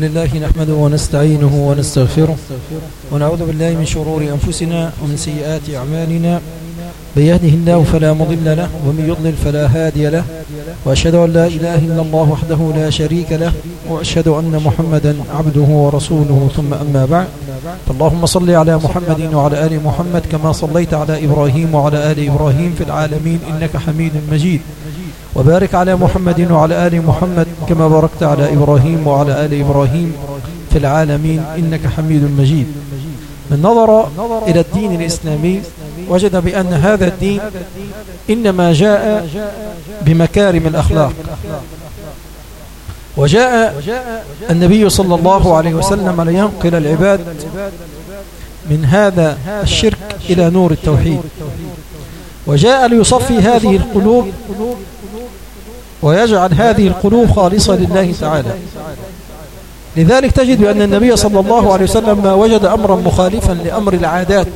لله نحمده ونستعينه ونستغفره ونعوذ بالله من شرور أنفسنا ومن سيئات أعمالنا. من يهده الله فلا مضل له ومن يضلل فلا هادي له. وأشهد أن لا إله إلا الله وحده لا شريك له. وأشهد أن محمدا عبده ورسوله. ثم أما بعد فاللهم صل على محمد وعلى آل محمد كما صليت على إبراهيم وعلى آل إبراهيم في العالمين. إنك حميد مجيد. وبارك على محمد وعلى آل محمد كما باركت على إبراهيم وعلى آل إبراهيم في العالمين إنك حميد مجيد. من نظر إلى الدين الإسلامي وجد بأن هذا الدين إنما جاء بمكارم الأخلاق. وجاء النبي صلى الله عليه وسلم لينقل العباد من هذا الشرك إلى نور التوحيد. وجاء ليصفي هذه القلوب ويجعل هذه القلوب خالصة لله تعالى. لذلك تجد بأن النبي صلى الله عليه وسلم ما وجد أمرا مخالفا لأمر العادات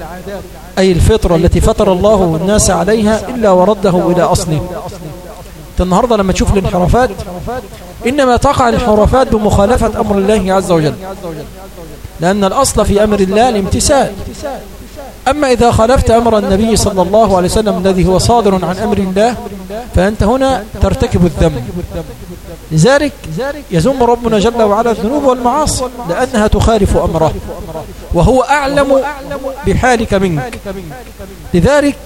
أي الفطرة التي فطر الله الناس عليها إلا ورده إلى أصله. النهاردة لما تشوف الانحرافات إنما تقع الانحرافات بمخالفة أمر الله عز وجل. لأن الأصل في أمر الله الامتثال. أما إذا خالفت أمر النبي صلى الله عليه وسلم الذي هو صادر عن أمر الله فأنت هنا ترتكب الذنب. لذلك يزم ربنا جل وعلا الذنوب والمعاصي لأنها تخالف أمره وهو أعلم بحالك منك. لذلك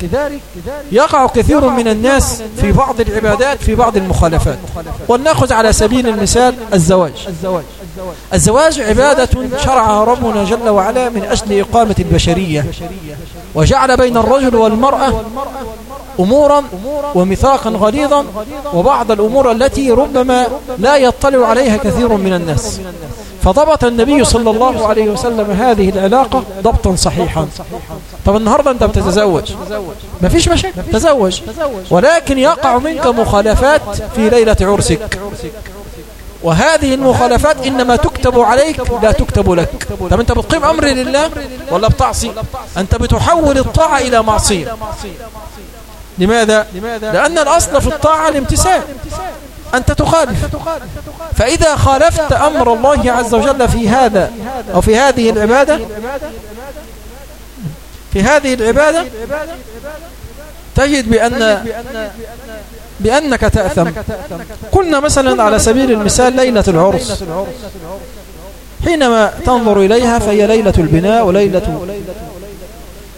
يقع كثير من الناس في بعض العبادات في بعض المخالفات. ولنأخذ على سبيل المثال الزواج. الزواج عبادة شرعها ربنا جل وعلا من أجل إقامة البشرية. وجعل بين الرجل والمرأة أمورا وميثاقا غليظا وبعض الأمور التي ربما لا يطلع عليها كثير من الناس. فضبط النبي صلى الله عليه وسلم هذه العلاقة ضبطا صحيحا. طب النهاردة أنت بتتزوج؟ ما فيش مشاكل تزوج. ولكن يقع منك مخالفات في ليلة عرسك. وهذه المخالفات إنما تكتب عليك لا تكتب لك. طب أنت بتقيم أمر لله ولا بتعصي؟ أنت بتحول الطاعة إلى معصية. لماذا؟ لأن الأصل في الطاعة الامتثال. أنت تخالف. فإذا خالفت أمر الله عز وجل في هذا أو في هذه العبادة في هذه العبادة تجد بأن بأنك تأثم. قلنا مثلا على سبيل المثال ليلة العرس. حينما تنظر إليها فهي ليلة البناء وليلة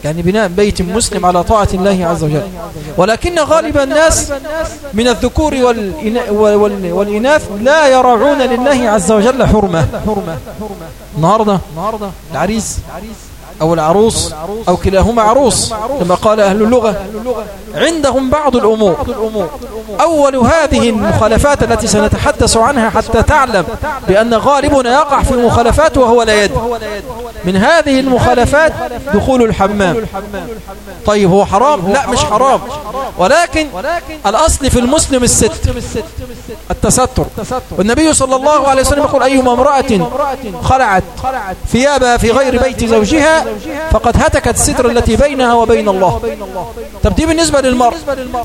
يعني بناء بيت مسلم على طاعة الله عز وجل. ولكن غالب الناس من الذكور والإناث لا يرعون لله عز وجل حرمة. النهاردة. العريس أو العروس أو كلاهما عروس كما قال أهل اللغة. عندهم بعض الأمور. أول هذه المخالفات التي سنتحدث عنها حتى تعلم بأن غالبنا يقع في المخالفات وهو لا يد. من هذه المخالفات دخول الحمام. طيب هو حرام؟ لا مش حرام. ولكن الأصل في المسلم الست التستر. والنبي صلى الله عليه وسلم يقول أيما امرأة خلعت ثيابها في غير بيت زوجها فقد هتكت الستر التي بينها وبين الله. طب دي بالنسبة للمرء.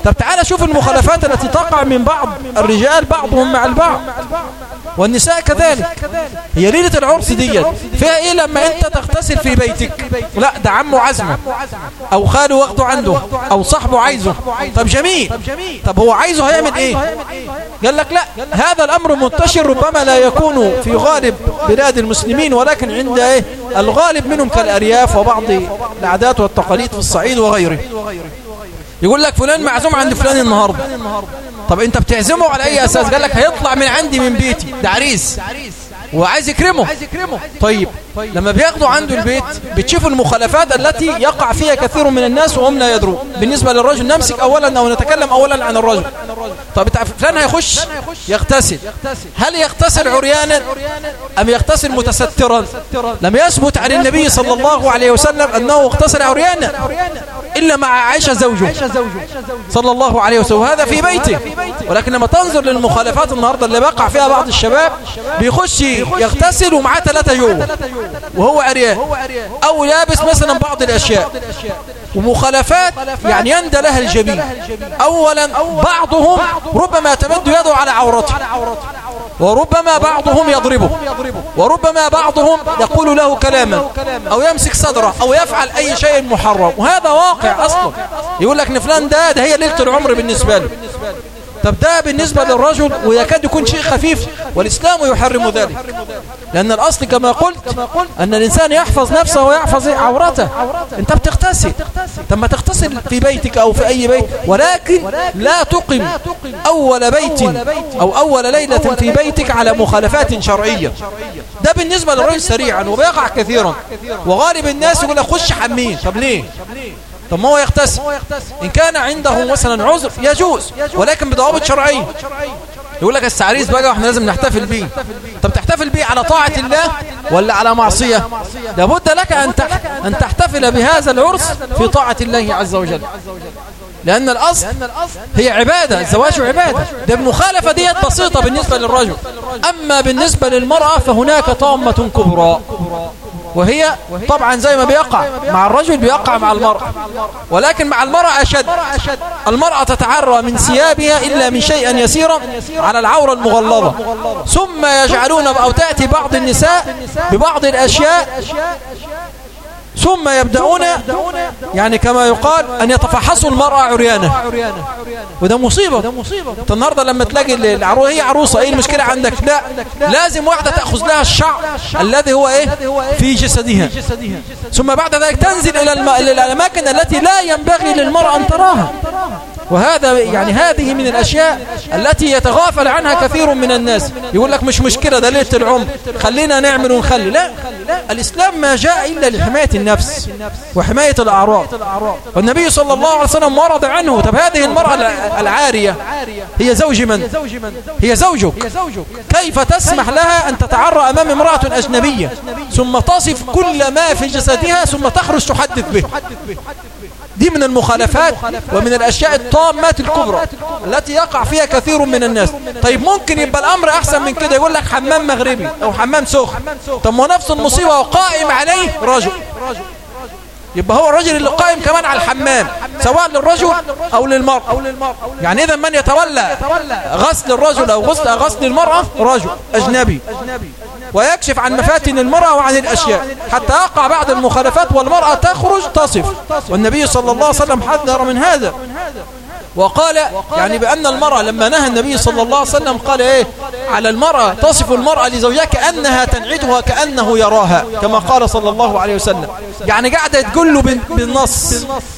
طب تعالى شوف المخالفات التي تقع من بعض الرجال بعضهم مع البعض. والنساء كذلك. هي ليلة العرس ديت فيها إيه؟ لما أنت تغتسل في بيتك. لا ده عمه عزمه أو خاله واخده عنده. أو صاحبه عايزه. طب جميل. طب هو عايزه هيعمل إيه؟ قال لك لا. هذا الأمر منتشر ربما لا يكون في غالب بلاد المسلمين ولكن عند إيه؟ الغالب منهم كالأرياف وبعض العادات والتقاليد في الصعيد وغيره. يقول لك فلان معزوم عند فلان النهاردة. طب انت بتعزمه على اي أساس؟ قال لك هيطلع من عندي من بيتي. ده عريس. وعايز يكرمه. طيب. لما بياخدوا عنده البيت بتشوفوا المخالفات التي يقع فيها كثير من الناس وهم لا يدرون بالنسبة للرجل نمسك أولا أو نتكلم أولا عن الرجل. طب فلان هيخش؟ يغتسل. هل يغتسل عريانا أم يغتسل متسترا؟ لم يثبت عن النبي صلى الله عليه وسلم أنه اغتسل عريانا إلا مع عائشة زوجه. صلى الله عليه وسلم. وهذا في بيته. ولكن لما تنظر للمخالفات النهاردة اللي بقع فيها بعض الشباب بيخش يغتسل ومعاه ثلاثة جوه وهو عريان أو لابس مثلا بعض الأشياء. ومخالفات يعني يندى لها الجبين أولا بعضهم ربما تمد يده على عورته. وربما بعضهم يضربه. وربما بعضهم يقول له كلاما. أو يمسك صدره. أو يفعل أي شيء محرم. وهذا واقع أصلا. يقول لك نفلان ده ده هي ليلة العمر بالنسبة له. طب ده بالنسبة للرجل ويكاد يكون شيء خفيف والإسلام يحرم ذلك. لأن الأصل كما قلت أن الإنسان يحفظ نفسه ويحفظ عورته. أنت بتغتسل. طب ما تغتسل في بيتك أو في أي بيت. ولكن لا تقم أول بيت أو أول ليلة في بيتك على مخالفات شرعية. ده بالنسبة للرجل سريعا وبيقع كثيرا. وغالب الناس يقول لك خش حمين. طب ليه؟ طب ما هو يغتسل؟ إن كان عنده مثلا عذر يجوز ولكن بضوابط شرعية. يقول لك السعريس بقى وإحنا لازم نحتفل بيه. طب تحتفل بيه على طاعة الله ولا على معصية؟ لابد لك أن أن تحتفل بهذا العرس في طاعة الله عز وجل. لأن الأصل هي عبادة الزواج عبادة. ده المخالفة دي بسيطة بالنسبة للرجل. أما بالنسبة للمرأة فهناك طامة كبرى. وهي طبعا زي ما بيقع. مع الرجل بيقع مع المرأة ولكن مع المرأة أشد. المرأة تتعرى من ثيابها إلا من شيء يسيرا على العورة المغلظة. ثم يجعلون أو تأتي بعض النساء ببعض الأشياء ثم يبدأون يعني كما يقال أن يتفحصوا المرأة عريانة. وده مصيبة. النهاردة لما تلاقي العروسة هي عروسة إيه المشكلة عندك؟ لا لازم واحدة تأخذ لها الشعر الذي هو إيه؟ في جسدها. ثم بعد ذلك تنزل إلى الأماكن التي لا ينبغي للمرأة أن تراها. وهذا يعني هذه من الأشياء التي يتغافل عنها كثير من الناس. يقول لك مش مشكلة ده ليلة العمر. خلينا نعمل ونخلي. لا الإسلام ما جاء إلا لحماية النفس وحماية الأعراض. والنبي صلى الله عليه وسلم ورد عنه. طب هذه المرأة العارية هي زوج من؟ هي زوجك. كيف تسمح لها أن تتعرى أمام امرأة أجنبية؟ ثم تصف كل ما في جسدها ثم تخرج تحدث به. دي من المخالفات ومن الأشياء الطامات الكبرى التي يقع فيها كثير من الناس. طيب ممكن يبقى الأمر أحسن من كده يقول لك حمام مغربي أو حمام سخن. طب ما نفس المصيبة وقائم عليه رجل. يبقى هو الرجل اللي قائم كمان على الحمام سواء للرجل أو للمرأة. يعني إذا من يتولى غسل الرجل أو غسل, غسل المرأة رجل أجنبي. ويكشف عن مفاتن المرأة وعن الأشياء. حتى يقع بعد المخالفات والمرأة تخرج تصف. والنبي صلى الله عليه وسلم حذر من هذا. وقال يعني بأن المرأة لما نهى النبي صلى الله عليه وسلم قال إيه؟ على المرأة تصف المرأة لزوجها كأنها تنعتها كأنه يراها كما قال صلى الله عليه وسلم. يعني قاعدة تقول له بالنص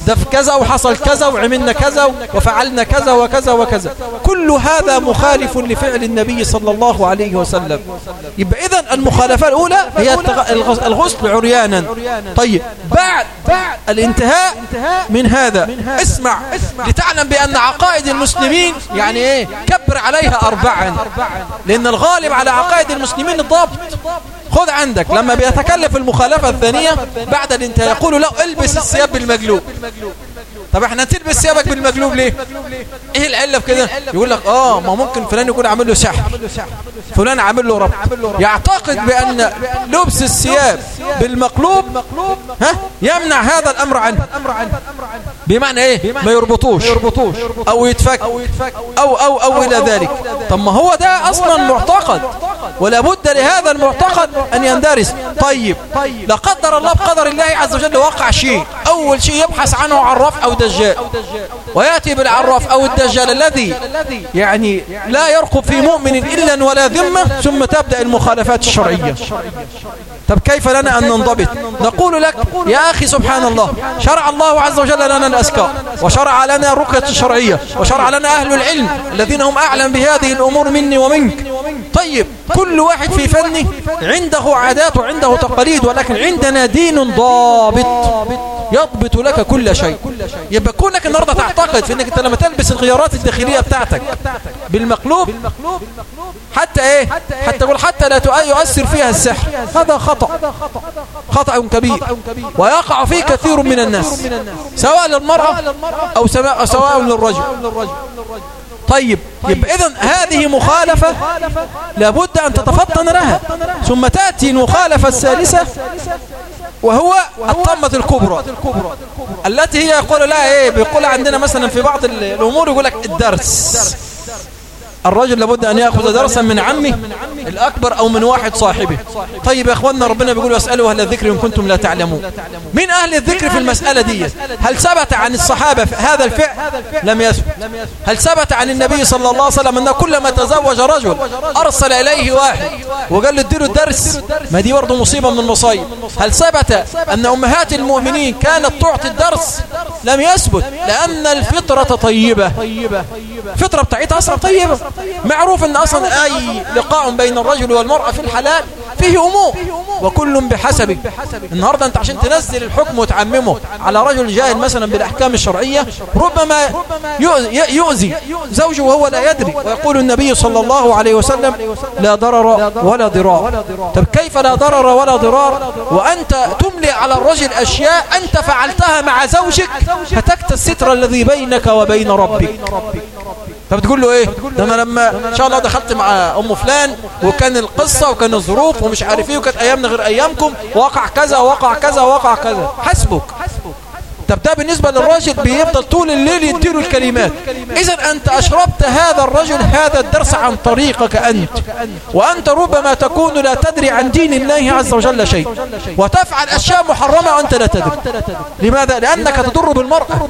ده في كذا وحصل كذا وعملنا كذا وفعلنا كذا وكذا وكذا. كل هذا مخالف لفعل النبي صلى الله عليه وسلم. يبقى إذن المخالفة الأولى هي الغسل عريانا. طيب بعد الانتهاء من هذا اسمع لتعلم بأن أن عقائد المسلمين يعني إيه؟ كبر عليها أربعا. لأن الغالب على عقائد المسلمين الضبط خذ عندك. لما بيتكلف المخالفة الثانية بعد الانتهاء يقول له البس الثياب بالمقلوب. طب إحنا تلبس ثيابك بالمقلوب ليه؟ إيه العله في كده؟ يقول لك آه ما ممكن فلان يكون عامل له سحر فلان عامل له رب يعتقد بأن لبس الثياب بالمقلوب ها يمنع هذا الأمر عنه. بمعنى إيه؟ ما يربطوش أو يتفك أو أو أو إلى ذلك. طب ما هو ده أصلا معتقد. ولا بد لهذا المعتقد أن يندرس. طيب. لا قدر الله بقدر الله عز وجل وقع شيء. أول شيء يبحث عنه عراف أو دجال. ويأتي بالعراف أو الدجال الذي يعني لا يرقب في مؤمن إلا ولا ذمة ثم تبدأ المخالفات الشرعية. طب كيف لنا أن ننضبط؟ نقول لك يا أخي سبحان الله شرع الله عز وجل لنا الأسكار وشرع لنا الرقية الشرعية وشرع لنا أهل العلم الذين هم أعلم بهذه الأمور مني ومنك. طيب كل واحد في فنه عنده عادات وعنده تقاليد ولكن عندنا دين ضابط. يضبط لك كل شيء. يبقى كونك النهاردة تعتقد في إنك أنت لما تلبس الغيارات الداخلية بتاعتك بالمقلوب حتى إيه؟ حتى تقول حتى لا يؤثر فيها السحر. هذا خطأ. خطأ كبير. ويقع فيه كثير من الناس. سواء للمرأة أو سواء للرجل. طيب يبقى إذن هذه مخالفة لابد أن تتفطن لها. ثم تأتي المخالفة الثالثة وهو الطمة الكبرى. التي هي يقول لها إيه بيقول عندنا مثلا في بعض الأمور يقول لك الدرس. الرجل لابد أن يأخذ درسا من عمه الأكبر أو من واحد صاحبه طيب يا أخواننا ربنا بيقول واسألوا أهل الذكر إن كنتم لا تعلمون. من أهل الذكر في المسألة دي؟ هل ثبت عن الصحابة هذا الفعل؟ لم يثبت. هل ثبت عن النبي صلى الله عليه وسلم أنه كلما تزوج رجل أرسل إليه واحد وقال له اديله الدرس. ما دي برضه مصيبة من المصايب هل ثبت أن أمهات المؤمنين كانت تعطي الدرس؟ لم يثبت. لأن الفطرة طيبة. الفطرة بتاعتها أصلا طيبة. معروف أن أصلا أي لقاء بين الرجل والمرأة في الحلال فيه أمور. وكل بحسبه النهاردة أنت عشان تنزل الحكم وتعممه على رجل جاهل مثلا بالأحكام الشرعية ربما يؤذي زوجه وهو لا يدري. ويقول النبي صلى الله عليه وسلم لا ضرر ولا ضرار. طب كيف لا ضرر ولا ضرار؟ وأنت تملي على الرجل أشياء أنت فعلتها مع زوجك هتكت الستر الذي بينك وبين ربك. فبتقول له إيه؟ ده أنا لما إن شاء الله دخلت مع أم فلان وكان القصة وكان الظروف ومش عارف إيه وكانت أيامنا غير أيامكم وقع كذا وقع كذا وقع كذا. حسبك. طب ده بالنسبة للراجل بيفضل طول الليل يديله الكلمات. إذا أنت أشربت هذا الرجل هذا الدرس عن طريقك أنت. وأنت ربما تكون لا تدري عن دين الله عز وجل شيء. وتفعل أشياء محرمة وأنت لا تدري. لماذا؟ لأنك تضر بالمرأة.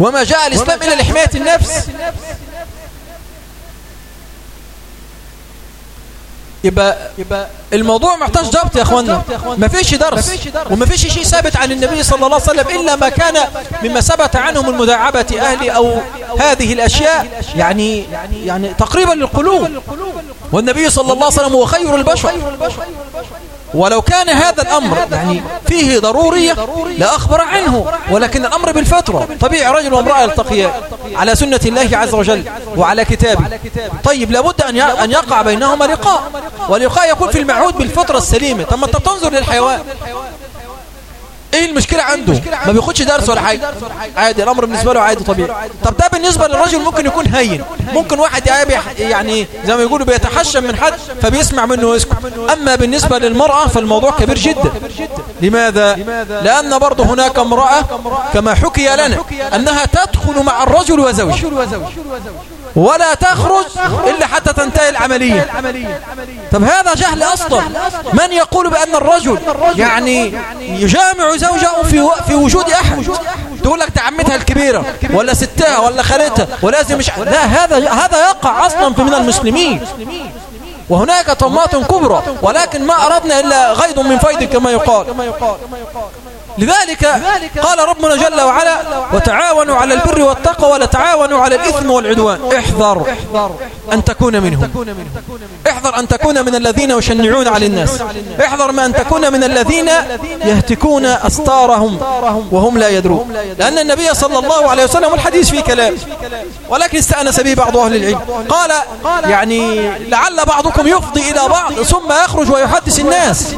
وما جاء الإسلام إلا لحماية النفس. يبقى, يبقى الموضوع محتاج ضبط يا اخوانا ما فيش درس. وما فيش شيء ثابت عن النبي صلى الله عليه وسلم إلا ما كان مما ثبت عنه من مداعبة أهل أو هذه الأشياء. يعني يعني تقريبا للقلوب. والنبي صلى الله عليه وسلم هو خير البشر. ولو كان هذا الأمر يعني فيه ضرورية لأخبر عنه ولكن الأمر بالفترة. طبيعي رجل وامرأة يلتقيان على سنة الله عز وجل وعلى كتابه. طيب لابد أن يقع بينهما لقاء. ولقاء يكون في المعهود بالفترة السليمة. طب ما تنظر للحيوان. إيه المشكلة عنده؟ ما بياخدش درس ولا حاجة. عادي الأمر بالنسبة له عادي طبيعي. طب ده بالنسبة للرجل ممكن يكون هين. ممكن واحد يعني زي ما يقولوا بيتحشم من حد فبيسمع منه ويسكت أما بالنسبة للمرأة فالموضوع كبير جدا. لماذا؟ لأن برضه هناك امرأة كما حكي لنا أنها تدخل مع الرجل وزوجه ولا تخرج إلا حتى العملية. طب هذا جهل أصلا من يقول بأن الرجل يعني يجامع زوجه في في وجود أحد؟ تقول لك تعمتها الكبيرة ولا ستها ولا خالتها ولازم مش لا هذا هذا يقع أصلا في من المسلمين. وهناك طمات كبرى ولكن ما أردنا إلا غيض من فيض كما يقال. لذلك قال ربنا جل وعلا وتعاونوا على البر والتقوى ولا تعاونوا على الإثم والعدوان. احذر أن تكون منهم. احذر أن تكون من الذين يشنعون على الناس. احذر ما أن تكون من الذين يهتكون أستارهم وهم لا يدرون. لأن النبي صلى الله عليه وسلم الحديث في كلام. ولكن استأنس به بعض أهل العلم. قال يعني لعل بعضكم يفضي إلى بعض ثم يخرج ويحدث الناس.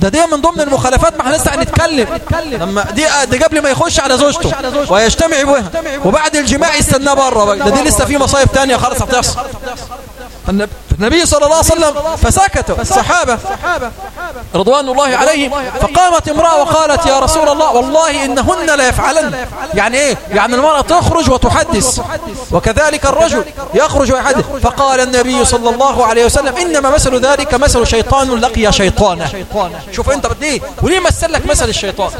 ده دي من ضمن المخالفات ما إحنا لسه هنتكلم. لما دي دي قبل ما يخش على زوجته ويجتمع بها. وبعد الجماع يستناه بره. ده دي لسه في مصايب تانية خالص هتحصل. النبي صلى الله عليه وسلم فسكتوا الصحابة رضوان الله عليهم فقامت امرأة وقالت يا رسول الله والله إنهن لا يفعلن. يعني إيه؟ يعني المرأة تخرج وتحدث. وكذلك الرجل يخرج ويحدث. فقال النبي صلى الله عليه وسلم إنما مثل ذلك مثل شيطان لقي شيطانا شوف أنت بديه وليه مثل لك مثل الشيطان؟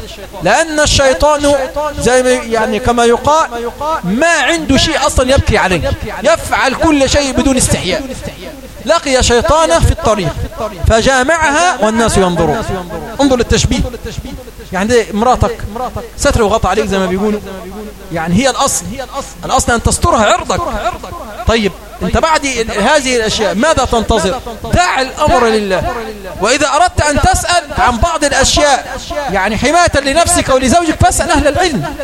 لأن الشيطان زي يعني كما يقال ما عنده شيء أصلا يبكي عليه. يفعل كل شيء بدون استحياء. لقي شيطانه في الطريق فجامعها والناس ينظرون. انظر للتشبيه. يعني مراتك ستر وغطى عليك زي ما بيقولوا. يعني هي الأصل. الأصل أن تسترها عرضك. طيب انت بعد هذه الأشياء ماذا تنتظر؟ دع الأمر لله. وإذا أردت أن تسأل عن بعض الأشياء يعني حماية لنفسك ولزوجك فاسأل أهل العلم.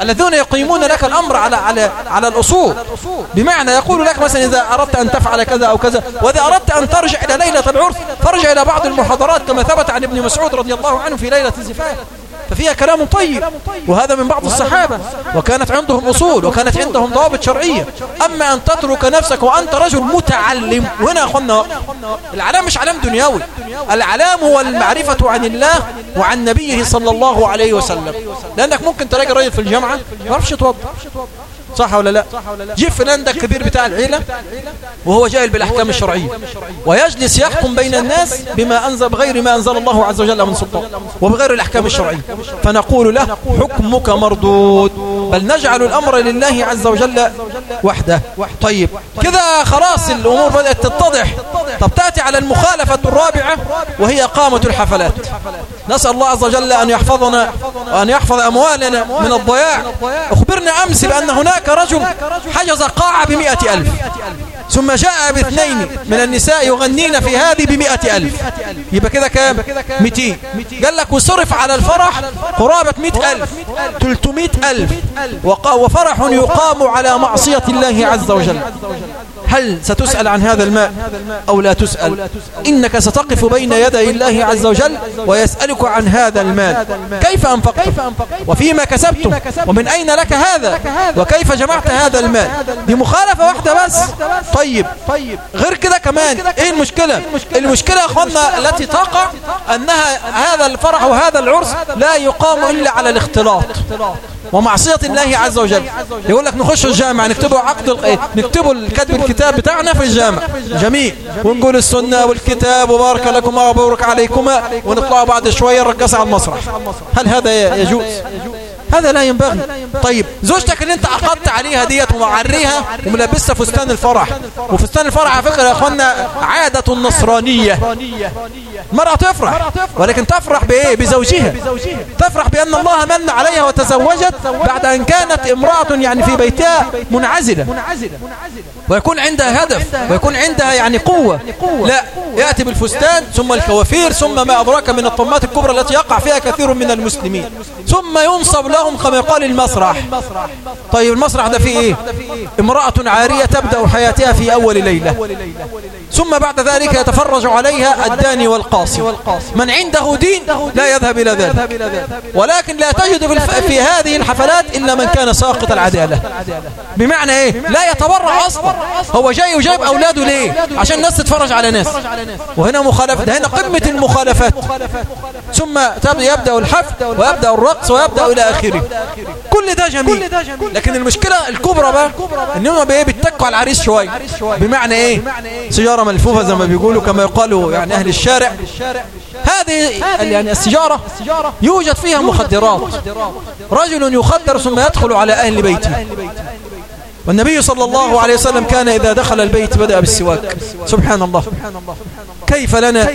الذين يقيمون لك الأمر على على على الأصول. بمعنى يقول لك مثلا إذا أردت أن تفعل كذا أو كذا وإذا أردت أن ترجع إلى ليلة العرس فارجع إلى بعض المحاضرات كما ثبت عن ابن مسعود رضي الله عنه في ليلة الزفاف ففيها كلام طيب. وهذا من بعض الصحابة. وكانت عندهم أصول وكانت عندهم ضوابط شرعية. أما أن تترك نفسك وأنت رجل متعلم وهنا أخونا العلام مش علام دنيوي العلام هو المعرفة عن الله وعن نبيه صلى الله عليه وسلم. لأنك ممكن تلاقي رجل في الجامعة ما يعرفش يتوضأ. صح ولا لا؟ جيب فلان ده الكبير بتاع العيلة؟ وهو جاهل بالأحكام الشرعية. ويجلس يحكم بين الناس بما أنزل بغير ما أنزل الله عز وجل من سلطان. وبغير الأحكام الشرعية. فنقول له حكمك مردود. بل نجعل الأمر لله عز وجل وحده. طيب. كذا خلاص الأمور بدأت تتضح. طب تأتي على المخالفة الرابعة وهي قامة الحفلات. نسأل الله عز وجل أن يحفظنا وأن يحفظ أموالنا من الضياع. أخبرنا أمس بأن هناك رجل حجز قاعة بمئة ألف ثم جاء باثنين من النساء يغنين في هذه بمئة ألف. يبقى كده كام؟ مئتين. قال لك وصرف على الفرح قرابة مئة ألف تلتمئة ألف. وفرح يقام على معصية الله عز وجل. هل ستسأل عن هذا الماء أو لا تسأل؟ إنك ستقف بين يدي الله عز وجل ويسألك عن هذا المال. كيف أنفقت؟ وفيما كسبتم ومن أين لك هذا؟ وكيف جمعت هذا المال؟ دي مخالفة واحدة بس. طيب غير كده كمان. إيه المشكلة؟ المشكلة يا اخوانا التي تقع أنها هذا الفرح وهذا العرس لا يقام إلا على الاختلاط. ومعصية الله عز وجل. يقول لك نخش الجامع نكتبه عقد نكتبه كتب الكتاب. بتاعنا في الجامع. جميل. ونقول السنة والكتاب وبارك لكم وبارك عليكما. ونطلع بعد شوية نرقص على المسرح. هل هذا يجوز؟ هذا لا ينبغي. طيب زوجتك اللي انت عقدت عليها ديت ومعريها وملبسها فستان الفرح. وفستان الفرح على فكرة يا إخوانا عادة نصرانية. المراه تفرح ولكن تفرح بإيه؟ بزوجها. تفرح بأن الله من عليها وتزوجت بعد أن كانت امرأة يعني في بيتها منعزلة. ويكون عندها هدف ويكون عندها يعني قوة. لا يأتي بالفستان ثم الكوافير ثم ما أدراك من الطمات الكبرى التي يقع فيها كثير من المسلمين. ثم ينصب لهم كما يقال المسرح. طيب المسرح ده فيه إيه؟ امرأة عارية تبدأ حياتها في أول ليلة. ثم بعد ذلك يتفرج عليها الداني والقاصي. من عنده دين لا يذهب إلى ذلك. ولكن لا تجد في, في هذه الحفلات إلا من كان ساقط العدالة. بمعنى إيه؟ لا يتبرع أصلا. هو جاي وجايب أولاده ليه؟ عشان الناس تتفرج على ناس. وهنا مخالفة. ده هنا قمة المخالفات. ثم يبدأ الحفل ويبدأ الرقص ويبدأ إلى آخره. كل ده جميل. لكن المشكلة الكبرى بقى انهم بإيه؟ بيتكوا على العريس شوية. بمعنى إيه؟ سيجارة ملفوفة زي ما بيقولوا كما يقالوا يعني أهل الشارع. هذه يعني السجارة يوجد فيها مخدرات. رجل يخدر ثم يدخل على أهل بيته. والنبي صلى الله عليه وسلم كان إذا دخل البيت بدأ بالسواك. سبحان الله. كيف لنا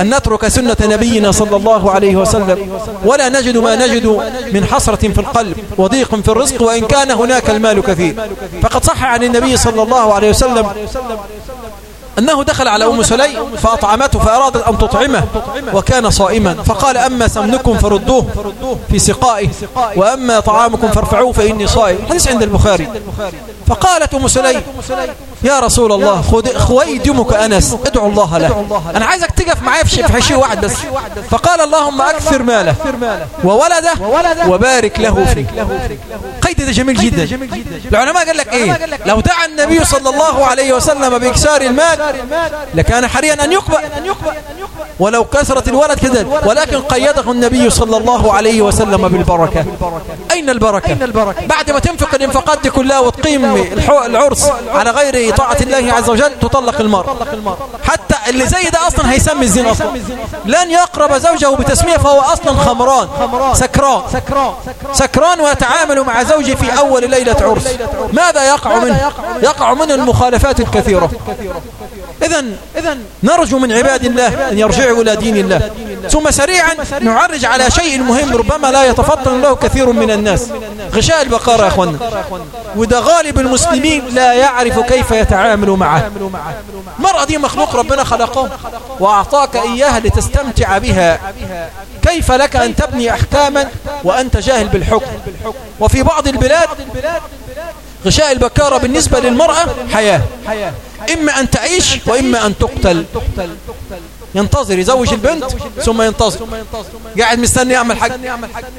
أن نترك سنة نبينا صلى الله عليه وسلم. ولا نجد ما نجد من حسرة في القلب وضيق في الرزق وإن كان هناك المال كثير فقد صح عن النبي صلى الله عليه وسلم أنه دخل على أم سليم فأطعمته فأرادت أن تطعمه وكان صائما. فقال أما سمنكم فردوه في سقائه وأما طعامكم فارفعوه فإني صائم. حديث عند البخاري. فقالت أم سليم يا رسول الله خويدمك أنس. ادعو الله له. أنا عايزك تقف معايا في شيء واحد بس. فقال اللهم أكثر ماله. وولده. وبارك له فيه قيد ده جميل جدا. العلماء قال لك إيه لو دعا النبي صلى الله عليه وسلم بإكسار المال لكان حريا أن يقبل. ولو كثرت الولد كذلك ولكن قيده النبي صلى الله عليه وسلم بالبركة. أين البركة؟ بعد ما تنفق الانفاقات دي كلها وتقيم العرس. على غير طاعة الله عز وجل تطلق المرء. حتى اللي زي ده أصلا هيسمي الزين أصلا. لن يقرب زوجه بتسمية فهو أصلا خمران سكران. سكران ويتعامل مع زوجه في أول ليلة عرس. ماذا يقع منه؟ يقع منه المخالفات الكثيرة. إذا نرجو من عباد الله أن يرجعوا إلى دين الله. ثم سريعا نعرج على شيء مهم ربما لا يتفطن له كثير من الناس. غشاء البقرة يا أخوانا وده غالب المسلمين لا يعرف كيف يتعامل معه. المرأة دي مخلوق ربنا خلقه وأعطاك إياها لتستمتع بها. كيف لك أن تبني أحكاما وأنت جاهل بالحكم؟ وفي بعض البلاد غشاء البكارة بالنسبة للمرأة حياة. إما أن تعيش وإما أن تقتل. ينتظر يزوج البنت ثم ينتظر. قاعد مستني يعمل حاجة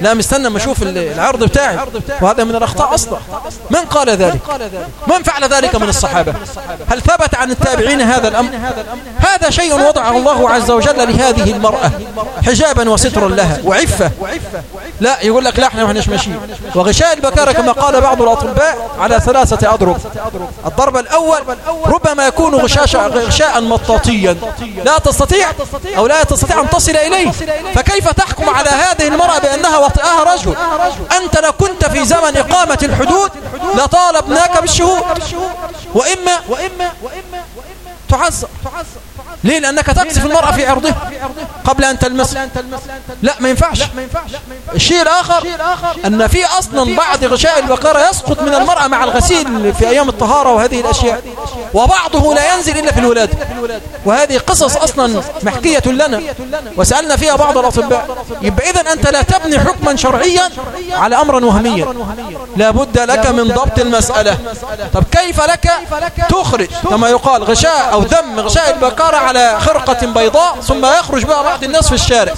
لا مستنى ما أشوف العرض بتاعي. وهذا من الأخطاء أصلا. من قال ذلك؟ من فعل ذلك من الصحابة؟ هل ثبت عن التابعين هذا الأمر؟ هذا شيء وضعه الله عز وجل لهذه المرأة. حجابا وسترا لها. وعفة. لا يقول لك لا إحنا ما احناش ماشيين وغشاء البكارة كما قال بعض الأطباء على ثلاثة أضرب. الضرب الأول ربما يكون غشاء مطاطيا لا تستطيع أو لا تستطيع أن تصل إليه. فكيف تحكم على هذه المرأة بأنها وطئها رجل؟ أنت لو كنت في زمن إقامة الحدود لطالبناك بالشهود. وإما تعذر ليه؟ لأنك تقذف المرأة في عرضها قبل أن تلمس لا ما ينفعش. الشيء الآخر أن في أصلا بعض غشاء البقرة يسقط من المرأة مع الغسيل في أيام الطهارة وهذه الأشياء. وبعضه لا ينزل إلا في الولادة وهذه قصص أصلا محكية لنا. وسألنا فيها بعض الأطباء. يبقى إذن أنت لا تبني حكما شرعيا على أمر وهميا لا بد لك من ضبط المسألة. طب كيف لك تخرج؟ كما يقال غشاء أو دم. غشاء البقرة على خرقة بيضاء ثم يخرج بها بعض الناس في الشارع.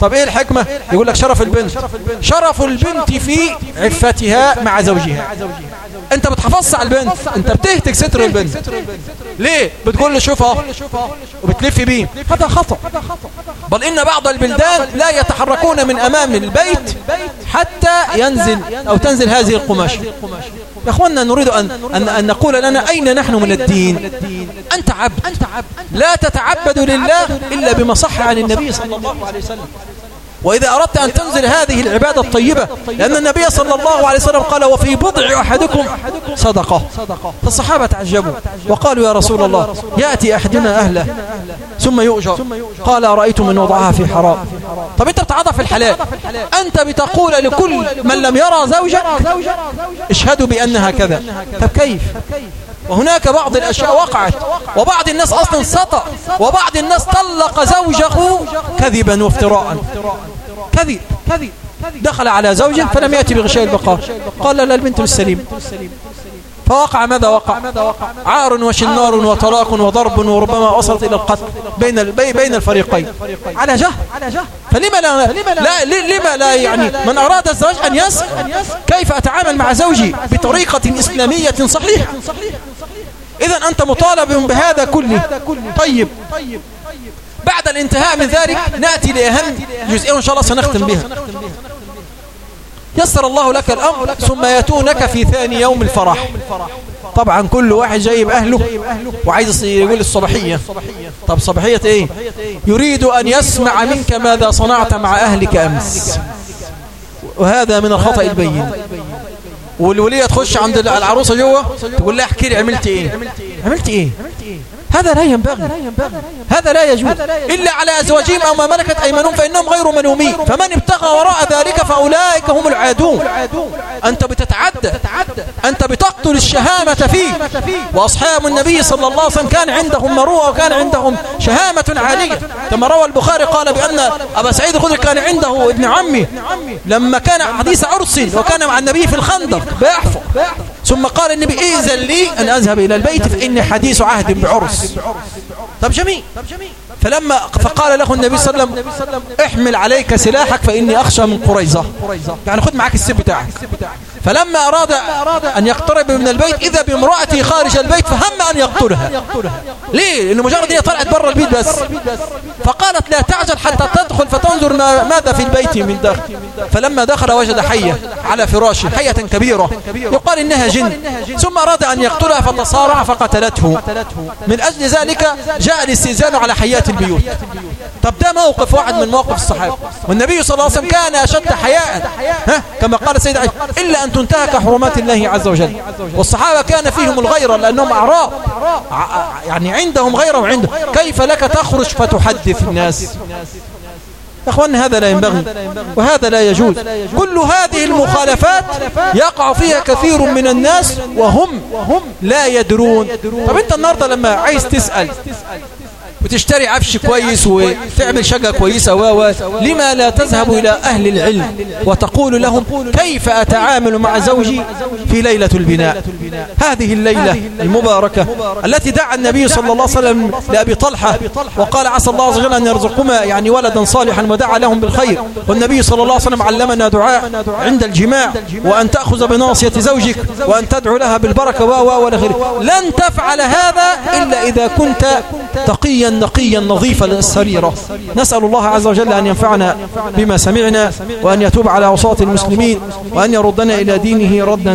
طب إيه الحكمة؟ يقول لك شرف البنت. شرف البنت في عفتها مع زوجها. أنت بتحفظ على البنت. أنت بتهتك ستر البنت. ليه؟ بتقول له شوف أهو. وبتلف بيه. هذا خطأ. بل إن بعض البلدان لا يتحركون من أمام البيت حتى ينزل أو تنزل هذه القماش يا اخوانا نريد ان, أن, أن نقول لنا أين نحن من الدين؟ أنت عبد. لا تتعبد لله إلا بما صح عن النبي صلى الله عليه وسلم. وإذا أردت أن تنزل هذه العبادة الطيبة لأن النبي صلى الله عليه وسلم قال وفي بضع أحدكم صدقة. فالصحابة تعجبوا وقالوا يا رسول الله يأتي أحدنا أهله ثم يؤجر. قال رأيت من وضعها في حرام. طب أنت بتعضى في الحلال. أنت بتقول لكل من لم يرى زوجة اشهدوا بأنها كذا. طب كيف؟ وهناك بعض الأشياء وقعت وبعض الناس أصلا سطى وبعض الناس طلق زوجه كذبا وافتراء. كذب دخل على زوجه فلم يأتي بغشاء البقار قال لا البنت السليم. فوقع ماذا وقع؟ عار وشنار وطلاق وضرب وربما وصلت إلى القتل بين بين الفريقين. على جهل. فلما لا, لا لما لا يعني من أراد الزواج أن يسأل كيف أتعامل مع زوجي بطريقة إسلامية صحيحة؟ إذا أنت مطالب بهذا كله. طيب. بعد الانتهاء من ذلك نأتي لأهم جزئية وإن شاء الله سنختم بها. يسر الله لك الأمر ثم يأتونك في ثاني يوم الفرح. طبعا كل واحد جايب أهله وعايز يقول الصباحية. طب صباحية إيه؟ يريد أن يسمع منك ماذا صنعت مع أهلك أمس. وهذا من الخطأ البين. والولية تخش عند العروسة جوه تقول لها احكي لي عملت إيه؟ عملت إيه؟ هذا لا ينبغي هذا لا يجوز. إلا على أزواجهم أو ما ملكت أيمانهم فإنهم غير ملومين. فمن ابتغى وراء ذلك فأولئك هم العادون. أنت بتتعدى أنت بتقتل الشهامة فيه. وأصحاب النبي صلى الله عليه وسلم كان عندهم مروءة وكان عندهم شهامة عالية. كما روى البخاري قال بأن أبا سعيد الخدري كان عنده ابن عمي. لما كان حديث عرس وكان مع النبي في الخندق بيحفظ ثم قال النبي إذن لي أن أذهب إلى البيت فإني حديث عهد بعرس. طب جميل. فلما فقال له النبي صلى الله عليه وسلم احمل عليك سلاحك فإني أخشى من قريظة. يعني خد معك السب بتاعك. فلما أراد أن يقترب من البيت إذا بامرأته خارج البيت فهم أن يقتلها. ليه؟ لأنه مجرد هي طلعت برا البيت بس. فقالت لا تعجل حتى تدخل فتنظر ماذا في البيت من داخل. فلما دخل وجد حية على فراشه حية كبيرة. يقال إنها جن. ثم أراد أن يقتلها فتصارع فقتلته. من أجل ذلك جاء الاستئذان على حيات البيوت. طب ده موقف واحد من مواقف الصحابة والنبي صلى الله عليه وسلم كان أشد حياء ها؟ كما قال سيد عائشة إلا أن تنتهك حرمات الله عز وجل. والصحابة كان فيهم الغيرة لأنهم أعراب. يعني عندهم غيرة وعنده كيف لك تخرج فتحدث الناس؟ يا أخوان هذا لا ينبغي. وهذا لا يجوز. كل هذه المخالفات يقع فيها كثير من الناس وهم لا يدرون. طب أنت النهاردة لما عايز تسأل. وتشتري عفش كويس وتعمل شقة كويسة و لما لا تذهب إلى أهل العلم وتقول لهم كيف أتعامل مع زوجي في ليلة البناء؟ هذه الليلة المباركة التي دعا النبي صلى الله عليه وسلم لأبي طلحة وقال عسى الله عز وجل أن يرزقهما يعني ولدا صالحا ودعا لهم بالخير. والنبي صلى الله عليه وسلم علمنا دعاء عند الجماع وأن تأخذ بناصية زوجك وأن تدعو لها بالبركة و لن تفعل هذا إلا إذا كنت تقيا نقيا نظيفا السريرة نسأل الله عز وجل أن ينفعنا بما سمعنا وأن يتوب على عصاة المسلمين وأن يردنا إلى دينه ردا